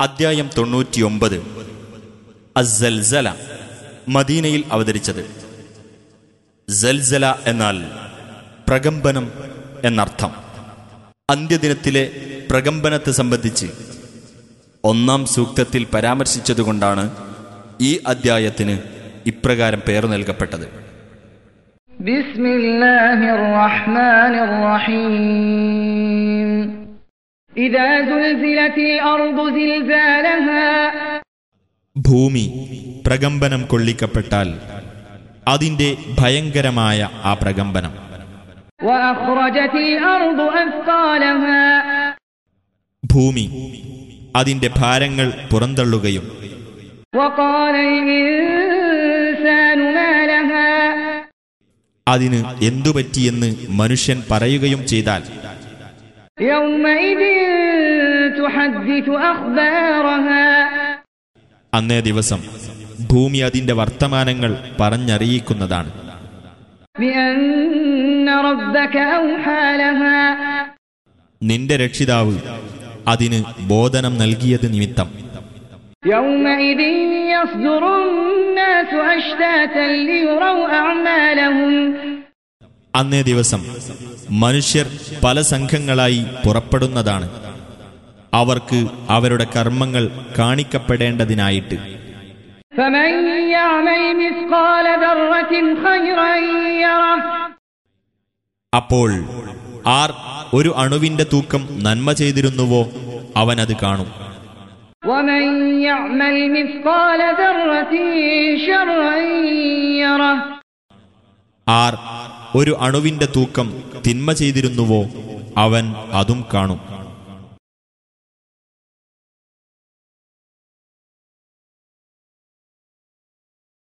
അദ്ധ്യായം തൊണ്ണൂറ്റിയൊമ്പത്. അസൽസല മദീനയിൽ അവതരിച്ചത്. സൽസല എന്നാൽ പ്രകമ്പനം എന്നർത്ഥം. അന്ത്യദിനത്തിലെ പ്രകമ്പനത്തെ സംബന്ധിച്ച് ഒന്നാം സൂക്തത്തിൽ പരാമർശിച്ചതുകൊണ്ടാണ് ഈ അദ്ധ്യായത്തിന് ഇപ്രകാരം പേർ നൽകപ്പെട്ടത്. ബിസ്മില്ലാഹിർ റഹ്മാനിർ റഹീം. ഭൂമി പ്രകമ്പനം കൊള്ളിക്കപ്പെട്ടാൽ അതിന്റെ ഭയങ്കരമായ ആ പ്രകമ്പനം. ഭൂമി അതിന്റെ ഭാരങ്ങൾ പുറന്തള്ളുകയും അതിന് എന്തുപറ്റിയെന്ന് മനുഷ്യൻ പറയുകയും ചെയ്താൽ യൗമൈദി അന്നേ ദിവസം ഭൂമി അതിന്റെ വർത്തമാനങ്ങൾ പറഞ്ഞറിയിക്കുന്നതാണ്. നിന്റെ രക്ഷിതാവ് അതിന് ബോധനം നൽകിയത് നിമിത്തം. അന്നേ ദിവസം മനുഷ്യർ പല സംഘങ്ങളായി പുറപ്പെടുന്നതാണ്. അവർക്ക് അവരുടെ കർമ്മങ്ങൾ കാണിക്കപ്പെടേണ്ടതിനായിട്ട്. അപ്പോൾ ആർ ഒരു അണുവിന്റെ തൂക്കം നന്മ ചെയ്തിരുന്നുവോ അവനത് കാണും. ആർ ഒരു അണുവിന്റെ തൂക്കം തിന്മ ചെയ്തിരുന്നുവോ അവൻ അതും കാണും.